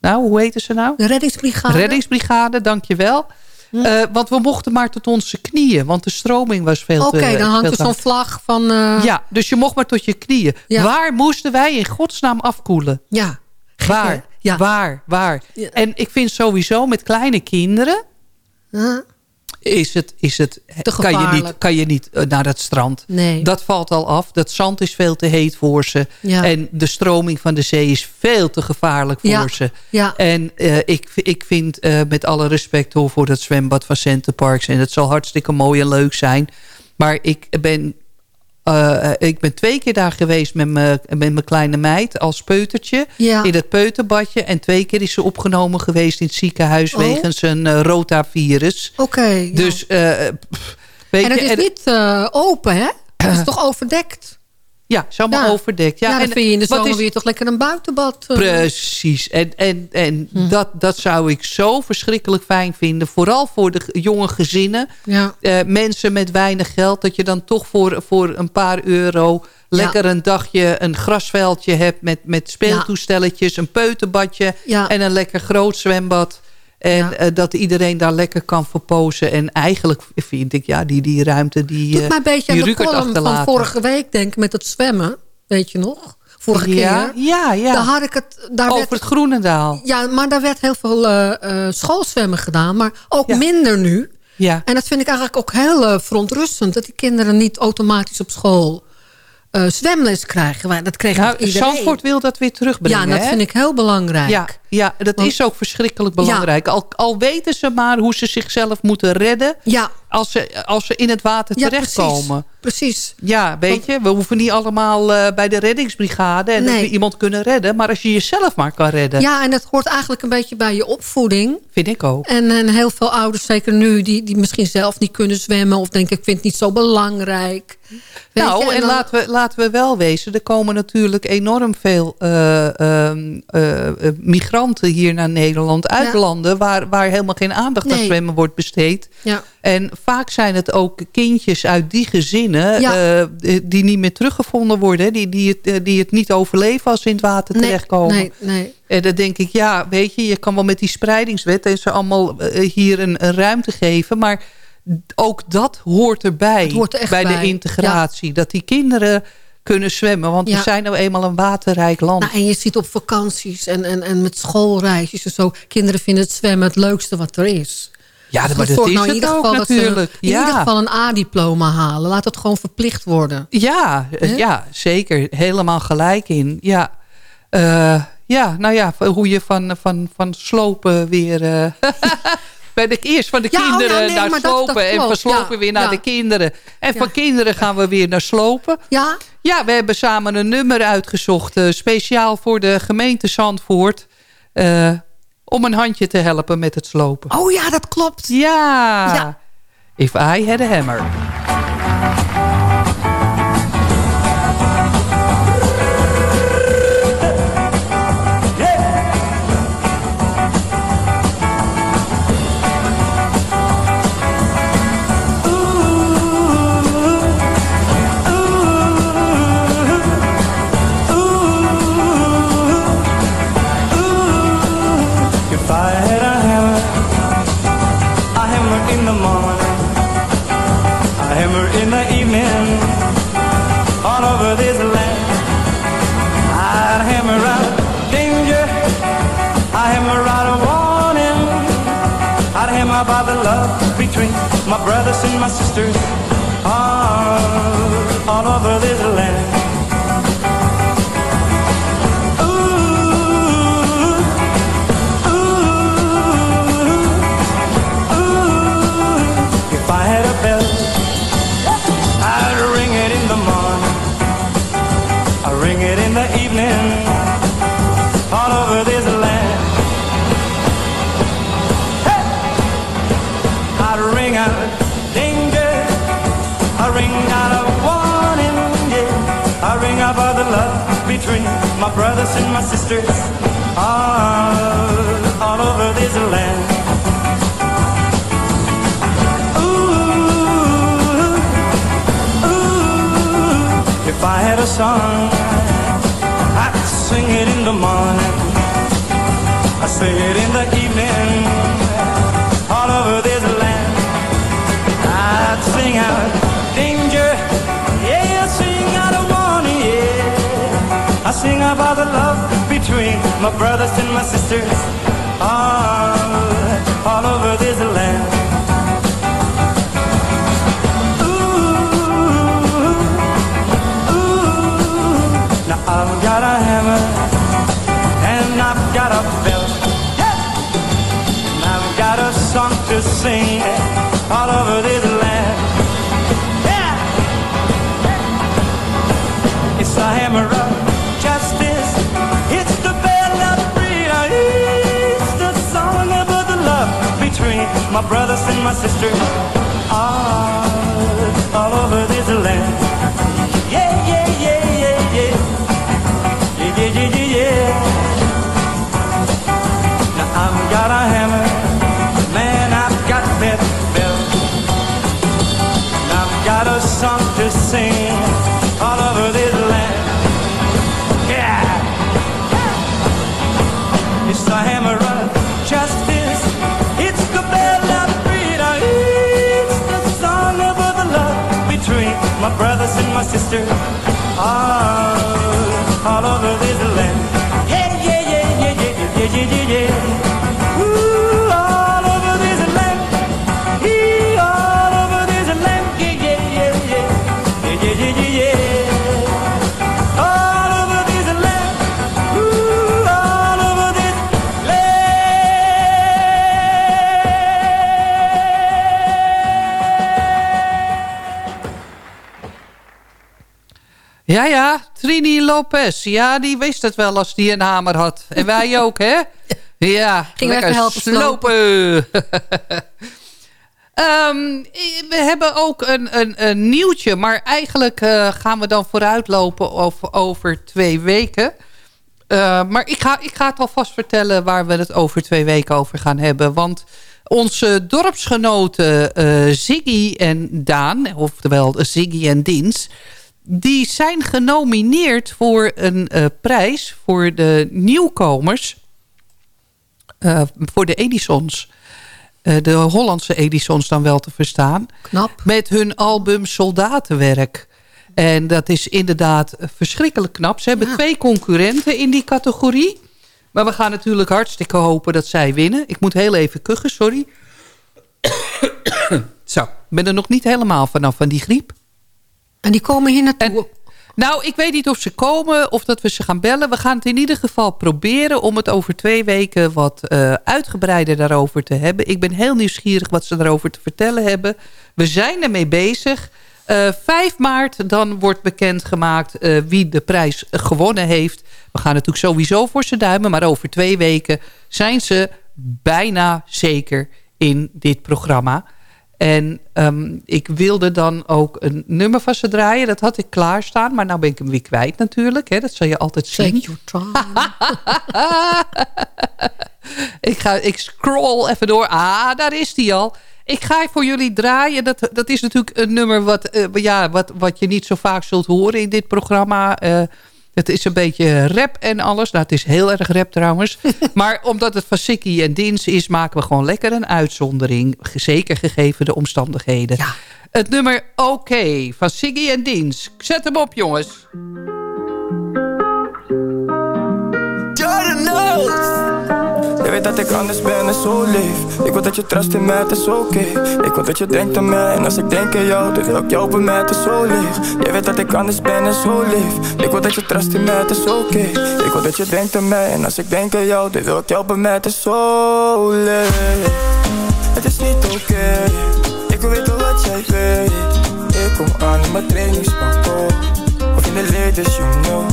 nou, hoe heette ze nou? De reddingsbrigade. Reddingsbrigade, dankjewel. Hm. want we mochten maar tot onze knieën. Want de stroming was veel Oké, okay, dan hangt er zo'n vlag van... Ja, dus je mocht maar tot je knieën. Ja. Waar moesten wij in godsnaam afkoelen? Ja. Waar? Ja. Waar? Waar? Ja. En ik vind sowieso met kleine kinderen... Is het, is het te kan, je niet, kan je niet uh, naar het strand. Nee. Dat valt al af. Dat zand is veel te heet voor ze. Ja. En de stroming van de zee is veel te gevaarlijk voor ja. ze. Ja. En uh, ik, ik vind uh, met alle respect hoor, voor dat zwembad van Center Parks... en het zal hartstikke mooi en leuk zijn... maar ik ben Uh, ik ben twee keer daar geweest met mijn kleine meid als peutertje. Ja. In het peuterbadje. En twee keer is ze opgenomen geweest in het ziekenhuis... Oh. wegens een uh, rotavirus. Oké. Okay, dus, uh, weet en het is en, niet open, hè? Het is [clears throat] toch overdekt? Ja, is allemaal ja. overdekt. Ja, ja dan en, vind je in de zomer is, weer toch lekker een buitenbad. Uh. Precies. En, en, en hm. dat, dat zou ik zo verschrikkelijk fijn vinden. Vooral voor de jonge gezinnen. Ja. Uh, mensen met weinig geld. Dat je dan toch voor, voor een paar euro... lekker een dagje een grasveldje hebt... met, met speeltoestelletjes, een peuterbadje... En een lekker groot zwembad... En eh, dat iedereen daar lekker kan verpozen. En eigenlijk vind ik, ja, die, die ruimte die Doet mij een beetje aan de column van vorige week, denk ik, met het zwemmen. Weet je nog? Vorige Ja, keer. ja, ja. Daar had ik het... Daar Over werd, het Groenendaal. ja, maar daar werd heel veel eh, eh, schoolzwemmen gedaan. Maar ook minder nu. Ja. En dat vind ik eigenlijk ook heel eh, verontrustend. Dat die kinderen niet automatisch op school eh, zwemles krijgen. Dat kreeg Nou, iedereen. Zandvoort wil dat weer terugbrengen. Ja, dat hè? vind ik heel belangrijk. Ja, ja dat Want- is ook verschrikkelijk belangrijk. Al, al weten ze maar hoe ze zichzelf moeten redden... Ja. Als, ze, als ze in het water Ja, terechtkomen. Precies. Ja, weet je, we hoeven niet allemaal eh, bij de reddingsbrigade... en dat Nee. we iemand kunnen redden. Maar als je jezelf maar kan redden, Ja, en dat hoort eigenlijk een beetje bij je opvoeding. vind ik ook. En, en heel veel ouders, zeker nu, die, die misschien zelf niet kunnen zwemmen... of denken, ik vind het niet zo belangrijk. Weet nou, en dan- laten, we, laten we wel wezen... er komen natuurlijk enorm veel eh, ehm, eh, eh, migranten hier naar Nederland... uit landen waar, waar helemaal geen aandacht aan zwemmen wordt besteed. Ja. En vaak zijn het ook kindjes uit die gezinnen... Ja. eh, die niet meer teruggevonden worden. Die, die, het, eh, die het niet overleven als ze in het water Nee, terechtkomen. nee, nee. En dan denk ik, ja, weet je, je kan wel met die spreidingswet... en ze allemaal eh, hier een, een ruimte geven... maar ook dat hoort erbij hoort er bij, de integratie. Dat die kinderen kunnen zwemmen. Want we zijn nou eenmaal een waterrijk land. Nou, en je ziet op vakanties en, en, en met schoolreisjes en zo... kinderen vinden het zwemmen het leukste wat er is. ja, Dus maar dat is nou in het ieder ook geval dat ze natuurlijk. in ja. ieder geval een A-diploma halen. Laat het gewoon verplicht worden. Ja, eh, ja, zeker. Helemaal gelijk in. Ja, Eh, ja nou ja, hoe je van, van, van slopen weer... eh, [laughs] Ben ik eerst van de Ja, oh ja, kinderen nee, naar dat- slopen... dat en van slopen ja, weer naar de kinderen. En van kinderen gaan we weer naar slopen. Ja? Ja, we hebben samen een nummer uitgezocht... eh, speciaal voor de gemeente Zandvoort... eh, om een handje te helpen met het slopen. Oh ja, dat klopt. Ja. Ja. If I had a hammer. I'd hammer out a warning, I'd hammer about the love between my brothers and my sisters, all, all over this land. My brothers and my sisters. All, all over this land. Ooh, ooh, If I had a song, I'd sing it in the morning. I'd sing it in the evening, all over this land. I'd sing out I sing about the love between my brothers and my sisters, all, all over this land. Now I've got a hammer and I've got a belt. And I've got a song to sing all over this. My brothers and my sisters. All, all over this land. Yeah, yeah, yeah, yeah, yeah. Yeah, yeah, yeah, yeah, yeah. Now I've got a hammer, man, I've got that bell. And I've got a song to sing monster Ja, ja, Trini Lopez. Ja, die wist het wel als die een hamer had. En wij [laughs] ook, hè? Ja, Ging lekker even helpen slopen. [laughs] Ehm, we hebben ook een, een, een nieuwtje. Maar eigenlijk eh, gaan we dan vooruitlopen over, over twee weken. Eh, maar ik ga, ik ga het alvast vertellen waar we het over twee weken over gaan hebben. Want onze dorpsgenoten eh, Ziggy en Daan, oftewel Ziggy en Dins... die zijn genomineerd voor een eh, prijs voor de nieuwkomers... eh, voor de Edisons. Eh, de Hollandse Edisons dan wel te verstaan. Knap. Met hun album Soldatenwerk. En dat is inderdaad verschrikkelijk knap. Ze hebben twee concurrenten in die categorie. Maar we gaan natuurlijk hartstikke hopen dat zij winnen. Ik moet heel even kuchen, sorry. [coughs] Zo, ik ben er nog niet helemaal vanaf van die griep. En die komen hier naartoe? nou, ik weet niet of ze komen of dat we ze gaan bellen. We gaan het in ieder geval proberen om het over twee weken wat eh, uitgebreider daarover te hebben. Ik ben heel nieuwsgierig wat ze daarover te vertellen hebben. We zijn ermee bezig. Eh 5 maart dan wordt bekendgemaakt eh wie de prijs gewonnen heeft. We gaan natuurlijk sowieso voor ze duimen. Maar over twee weken zijn ze bijna zeker in dit programma. En ehm, ik wilde dan ook een nummer van ze draaien. Dat had ik klaarstaan. Maar nou ben ik hem weer kwijt natuurlijk. Hè. Dat zal je altijd zien. Take your time. [laughs] ik, ga, ik scroll even door. Ah, daar is die al. Ik ga voor jullie draaien. Dat, dat is natuurlijk een nummer wat, eh, ja, wat, wat je niet zo vaak zult horen in dit programma. Eh, het is een beetje rap en alles. Nou, het is heel erg rap trouwens. [laughs] maar omdat het van Sikkie en Dins is... maken we gewoon lekker een uitzondering. Zeker gegeven de omstandigheden. Het nummer Oké van Siggy en Dins. Zet hem op, jongens. Weet dat ik anders ben en zo leef Ik wil dat je trust in mij, het is oké. Ik wil dat je denkt aan mij En als ik denk aan jou, dan wil ik jou bij mij, het is zo leeg Je weet dat ik anders ben en zo leef Ik wil dat je trust in mij, het is oké. Ik wil dat je denkt aan mij En als ik denk aan jou, dan wil ik jou bij mij, het is zo leeg Het is niet oké. Ik wil weten wat jij weet. Ik kom aan in mijn trainingspak oh. Of in de latest, you know.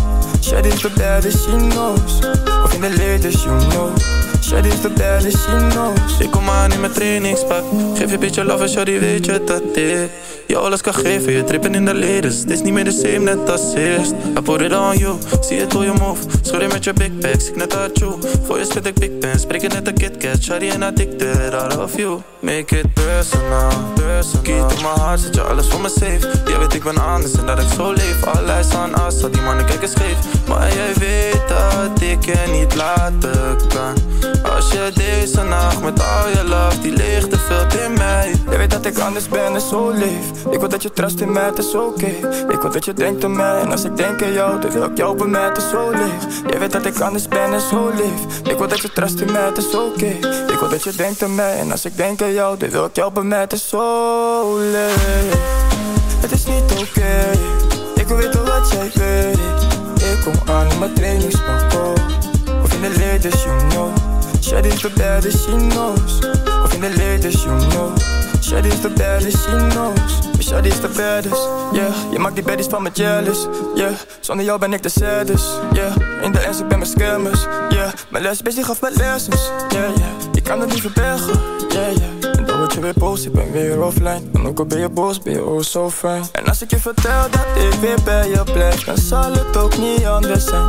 Shit is the baddest, she knows. Of in de latest, you know Shit is the baddest, she knows. Ik kom aan in mijn trainingspak. Geef je beetje love en shawty weet je dat dit? Je alles kan geven, je trippen in de leden Het is niet meer de same net als eerst. I put it on you, zie het hoe je move. Schud je met je big bags, ik net uit you. Voor je spit ik big pen, spreek je net een KitKat Shawty en addicted, out of you. Make it personal, personal. Key to my heart, zet je alles voor me safe. Jij weet ik ben anders en dat ik zo leef. All eyes on us, die mannen kijken scheef. Maar jij weet dat ik je niet laten kan Als je deze nacht met al je love Die leegte vult in mij. Je weet dat ik anders ben en zo leef Ik wil dat je trust in mij, het is oké. Ik wil dat je denkt aan mij En als ik denk aan jou, dan wil ik jou bij mij, het zo leeg Je weet dat ik anders ben en zo leef Ik wil dat je trust in mij, het is oké. Ik wil dat je denkt aan mij En als ik denk aan jou, dan wil ik jou bij mij, het zo leeg Het is niet oké. Ik wil weten wat jij weet. Ik kom aan in mijn trainingspak oh. Of in de latest, you know Shit is the baddest, she knows. Of in the latest, you know. Shit is the baddest, she knows. Shit is the baddest, yeah. Je maakt die baddies van me jealous, yeah. Zonder jou ben ik de saddest, yeah. In de ernst, ik ben mijn scammers, yeah. Mijn les bezig af met lessons, yeah, yeah. Je kan het niet verbergen, yeah, yeah dan word je weer boos, ik ben weer offline. En ook al ben je boos, ben je oh zo fijn En als ik je vertel dat ik weer bij je blijf Dan zal het ook niet anders zijn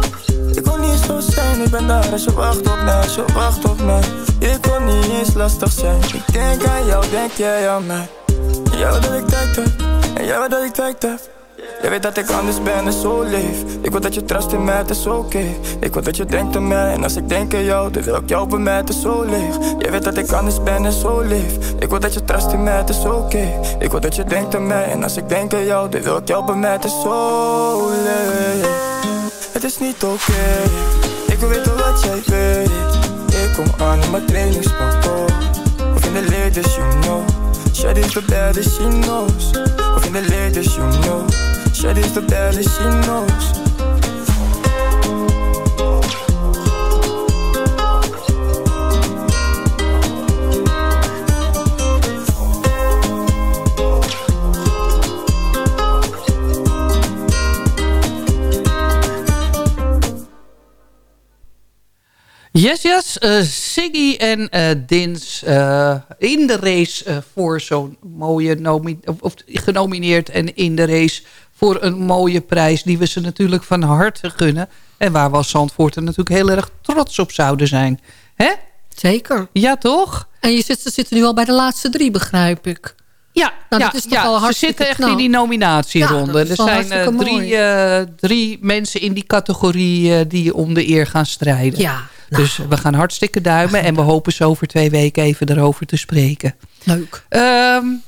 ik wil niet zo zijn, ik ben daar als je wacht op mij, als je wacht op mij. Ik wil niet eens lastig zijn. Ik denk aan jou, denk jij aan mij. Jij wil dat ik tijd heb En jij wil dat ik tijd heb Je weet dat ik anders ben en zo leef Ik wil dat je trust in mij, het is oké. Ik wil dat je denkt aan mij En als ik denk aan jou, dan wil ik jou bij mij, het is zo Je weet dat ik anders ben en zo leef Ik wil dat je trust in mij, het is oké. Ik wil dat je denkt aan mij En als ik denk aan jou, dan wil ik jou bij mij, het is zo Het is niet oké. Ik wil weten wat jij weet. Ik kom aan in mijn trainingspak oh. Of in de latest, you know. Shawty's the baddest, she knows. Of in the latest, you know Shawty's the baddest, she knows Yes, yes. Uh, Siggy en uh, Dins uh, in de race voor zo'n mooie... Of, genomineerd en in de race voor een mooie prijs... die we ze natuurlijk van harte gunnen. En waar we als Zandvoort natuurlijk heel erg trots op zouden zijn. Hè? Zeker. Ja, toch? En je zit, ze zitten nu al bij de laatste drie, begrijp ik. Ja, nou, ja, dat is toch ja al ze zitten echt knap. in die nominatieronde. Ja, dat is er zijn uh, drie, uh, drie mensen in die categorie uh, die om de eer gaan strijden. Ja, nou. Dus we gaan hartstikke duimen. En we hopen zo over twee weken even erover te spreken. Leuk. Um,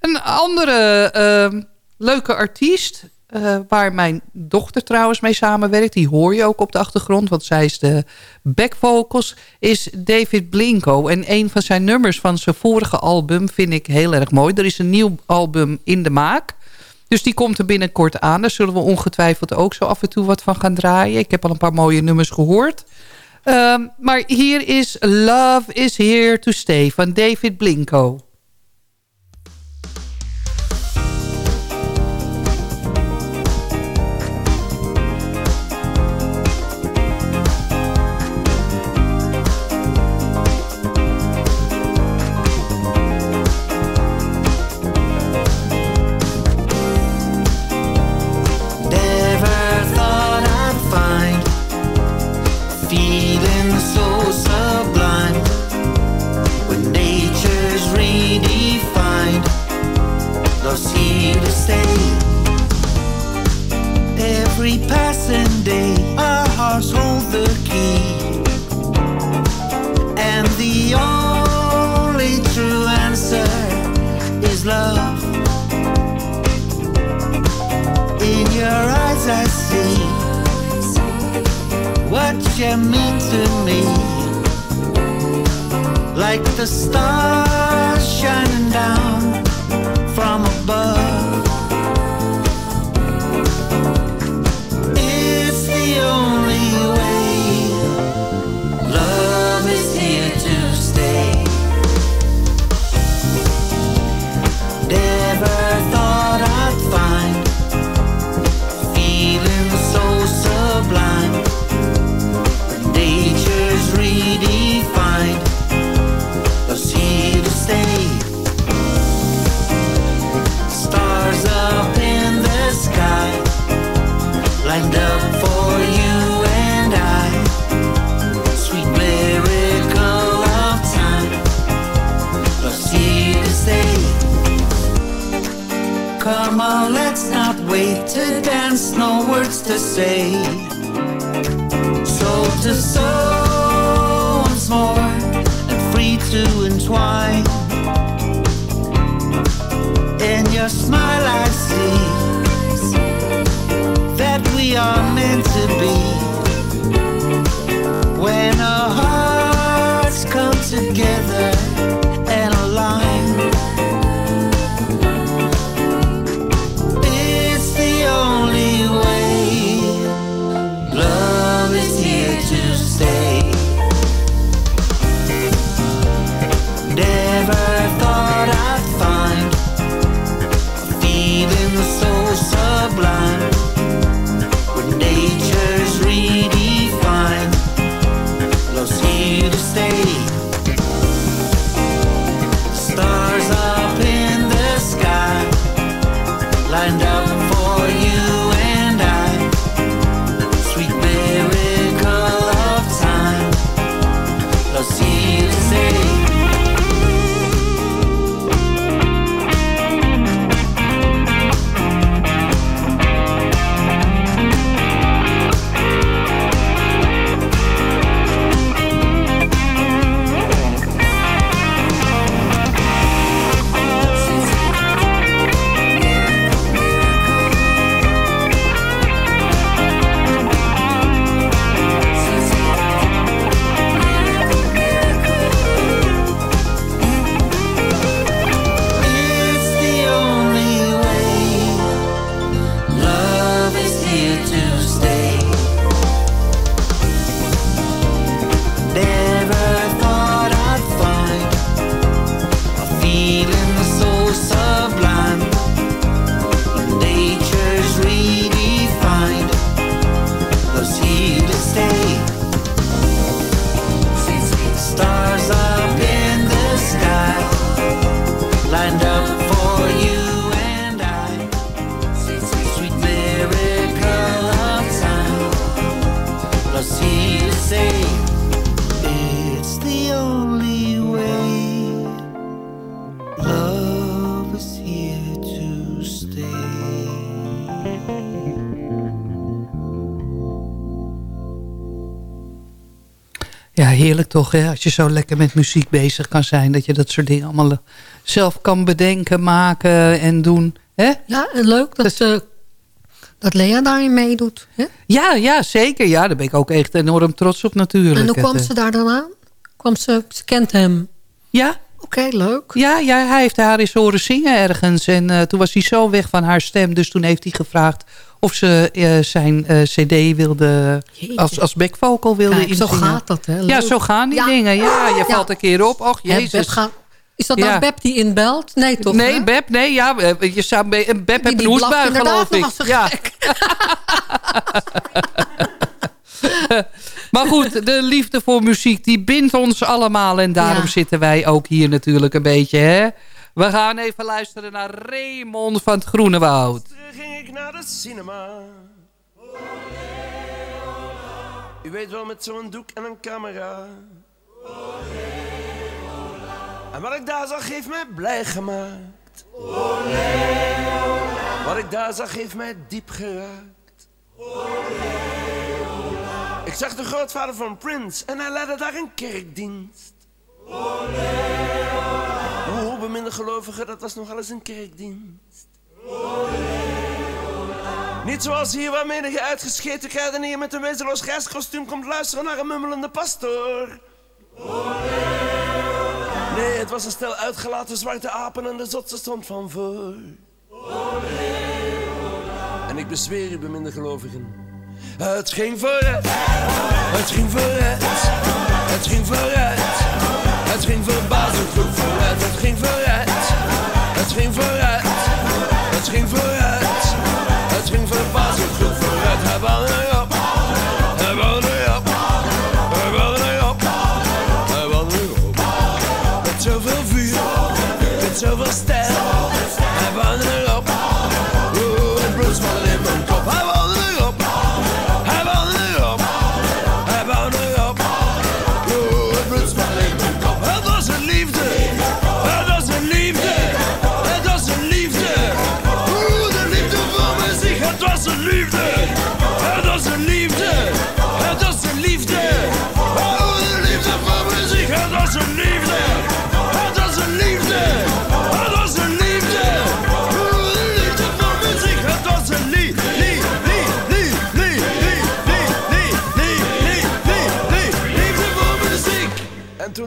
een andere uh, leuke artiest... Uh, waar mijn dochter trouwens mee samenwerkt. Die hoor je ook op de achtergrond. Want zij is de backvocals. Is David Blinko. En een van zijn nummers van zijn vorige album vind ik heel erg mooi. Er is een nieuw album in de maak. Dus die komt er binnenkort aan. Daar zullen we ongetwijfeld ook zo af en toe wat van gaan draaien. Ik heb al een paar mooie nummers gehoord. Um, maar hier is Love is Here to Stay van David Blinko. You mean to me. Like the stars shining down from above. Dance, no words to say. Soul to soul heerlijk toch, hè? Als je zo lekker met muziek bezig kan zijn. Dat je dat soort dingen allemaal eh, zelf kan bedenken, maken en doen. Hè? Ja, en leuk dat, dat, dat Lea daarin meedoet. Hè? Ja, ja, zeker. Ja, daar ben ik ook echt enorm trots op natuurlijk. En hoe kwam ze daar dan aan? Kwam ze, ze kent hem? Ja. Oké, leuk. Ja, ja, hij heeft haar eens horen zingen ergens. En eh, toen was hij zo weg van haar stem. Dus toen heeft hij gevraagd of ze eh, zijn eh, cd wilde... als, als backvocal wilde Kijk, zo inzingen. gaat dat, hè? Ja, zo gaan die Ja. dingen. Ja, je Ja. valt een keer op. Och, jezus. Is dat nou Beb die inbelt? Nee, toch? Nee, hè? Beb, nee, ja, eh, je zou Beb heeft een blaft hoestbui, inderdaad geloof ik. Ja. [laughs] maar goed, de liefde voor muziek, die bindt ons allemaal. En daarom zitten wij ook hier natuurlijk een beetje, hè. We gaan even luisteren naar Raymond van het Groenewoud. ging ik naar de cinema. U weet wel, met zo'n doek en een camera. En wat ik daar zag, heeft mij blij gemaakt. Wat ik daar zag, heeft mij diep geraakt. Ik zag de grootvader van Prince en hij leidde daar een kerkdienst. Hoe beminde gelovigen, dat was nogal eens een kerkdienst. Niet zoals hier waar menige uitgescheten kruidenier met een wezenloos grijskostuum komt luisteren naar een mummelende pastoor. Nee, het was een stel uitgelaten zwarte apen en de zotse stond van voor. En ik bezweer u, beminde gelovigen. Het ging vooruit, het ging vooruit, het ging vooruit. Het ging verbazend goed vooruit, het ging vooruit, het ging vooruit, het ging vooruit. Het ging verbazend goed vooruit, hij bouwde erop, hij bouwde erop, hij bouwde erop, hij bouwde erop. Met zoveel vuur, met zoveel stijl,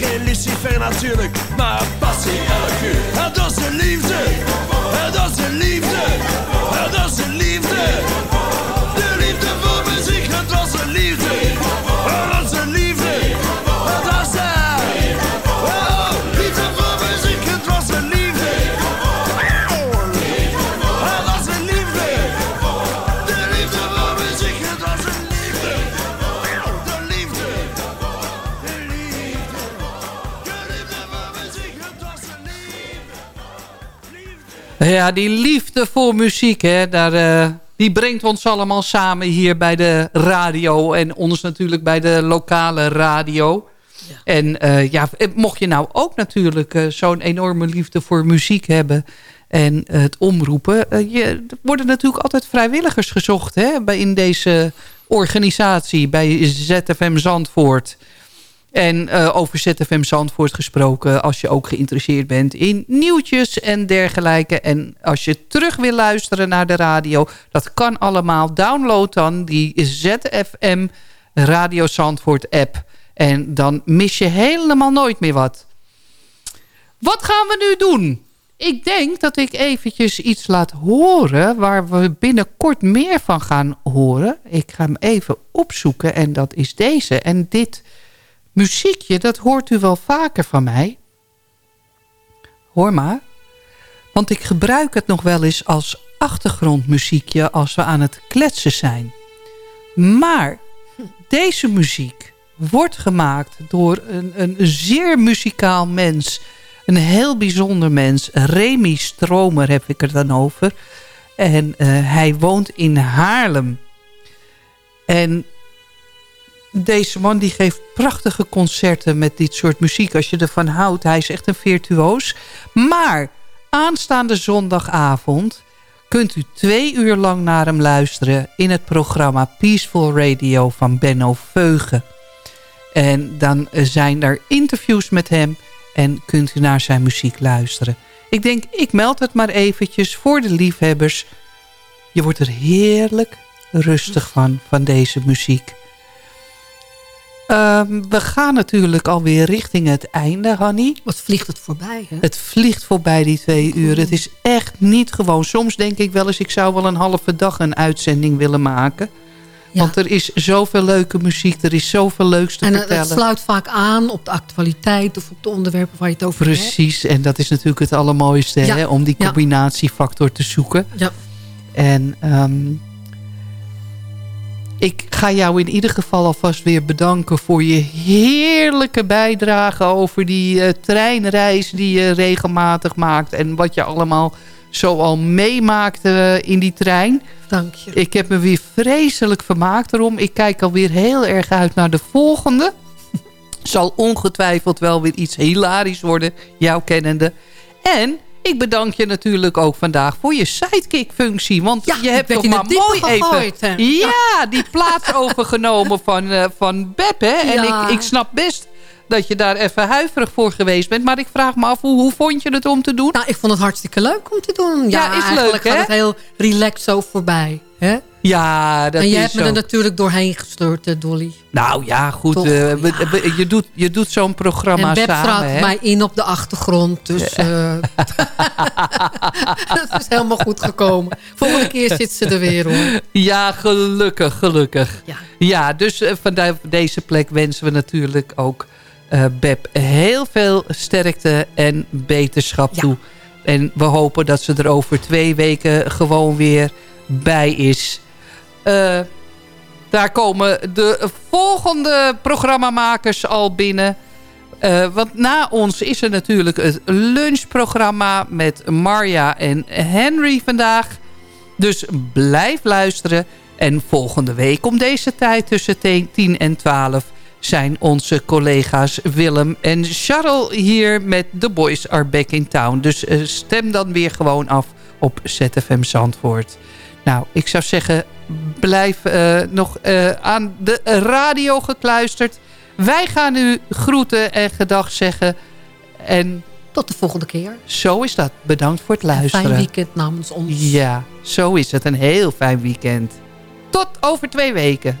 Geen lucifer natuurlijk, maar passie elk uur. Het was de liefde, het was de liefde, het was de liefde. De liefde voor muziek, het was een liefde. Ja, die liefde voor muziek, hè, daar, eh, die brengt ons allemaal samen hier bij de radio. En ons natuurlijk bij de lokale radio. En eh, ja, mocht je nou ook natuurlijk eh, zo'n enorme liefde voor muziek hebben... en eh, het omroepen... eh, je, er worden natuurlijk altijd vrijwilligers gezocht hè, bij, in deze organisatie... bij ZFM Zandvoort... En eh, over ZFM Zandvoort gesproken... als je ook geïnteresseerd bent in nieuwtjes en dergelijke. En als je terug wil luisteren naar de radio... dat kan allemaal. Download dan die ZFM Radio Zandvoort app. En dan mis je helemaal nooit meer wat. Wat gaan we nu doen? ik denk dat ik eventjes iets laat horen... waar we binnenkort meer van gaan horen. Ik ga hem even opzoeken en dat is deze. En dit muziekje, dat hoort u wel vaker van mij. Hoor maar. Want ik gebruik het nog wel eens als achtergrondmuziekje... als we aan het kletsen zijn. Maar deze muziek wordt gemaakt door een, een zeer muzikaal mens... Een heel bijzonder mens. Remy Stromer heb ik er dan over. En uh, hij woont in Haarlem. En deze man die geeft prachtige concerten met dit soort muziek. Als je ervan houdt, hij is echt een virtuoos. Maar aanstaande zondagavond kunt u twee uur lang naar hem luisteren... in het programma Peaceful Radio van Benno Veugen. En dan zijn er interviews met hem en kunt u naar zijn muziek luisteren. Ik denk, ik meld het maar eventjes voor de liefhebbers. Je wordt er heerlijk rustig van, van deze muziek. Um, we gaan natuurlijk alweer richting het einde, Hanny. Wat vliegt het voorbij, hè? Het vliegt voorbij, die twee uur. Het is echt niet gewoon. Soms denk ik wel eens, ik zou wel een halve dag een uitzending willen maken. Want er is zoveel leuke muziek, er is zoveel leuks te en vertellen. En het sluit vaak aan op de actualiteit of op de onderwerpen waar je het over Precies, hebt. Precies, en dat is natuurlijk het allermooiste, ja. hè, om die combinatiefactor te zoeken. Ja. En um, ik ga jou in ieder geval alvast weer bedanken voor je heerlijke bijdrage over die uh, treinreis die je regelmatig maakt. En wat je allemaal zo al meemaakt uh, in die trein. Dank je. Ik heb me weer vreselijk vermaakt erom. Ik kijk alweer heel erg uit naar de volgende. Zal ongetwijfeld wel weer iets hilarisch worden, jouw kennende. En ik bedank je natuurlijk ook vandaag voor je sidekick-functie. Want ja, je hebt toch maar mooi even ja, die plaats [laughs] overgenomen van, uh, van Beb. Hè? En ik, ik snap best dat je daar even huiverig voor geweest bent. Maar ik vraag me af, hoe, hoe vond je het om te doen? Nou, ik vond het hartstikke leuk om te doen. Ja, ja is leuk, hè? het heel relaxed zo voorbij. Hè? Ja, dat En je is hebt me zo. er natuurlijk doorheen gestuurd, Dolly. Nou ja, goed. Uh, ja. we- je doet, je doet zo'n programma En Beb samen. mij in op de achtergrond. Dus uh, [laughs] dat is helemaal goed gekomen. Volgende keer zit ze er weer hoor. Ja, gelukkig, gelukkig. Ja. Ja, dus eh, van de- deze plek wensen we natuurlijk ook eh Beb heel veel sterkte en beterschap toe. En we hopen dat ze er over twee weken gewoon weer bij is. Eh, daar komen de volgende programmamakers al binnen. Eh, want na ons is er natuurlijk het lunchprogramma met Marja en Henry vandaag. Dus blijf luisteren. En volgende week om deze tijd tussen 10 en 12 zijn onze collega's Willem en Charles hier met The Boys Are Back in Town. Dus eh, stem dan weer gewoon af op ZFM Zandvoort. Nou, ik zou zeggen, blijf eh, nog eh, aan de radio gekluisterd. Wij gaan u groeten en gedag zeggen. En Tot de volgende keer. zo is dat. Bedankt voor het luisteren. Fijn weekend namens ons. Ja, zo is het. Een heel fijn weekend. Tot over twee weken.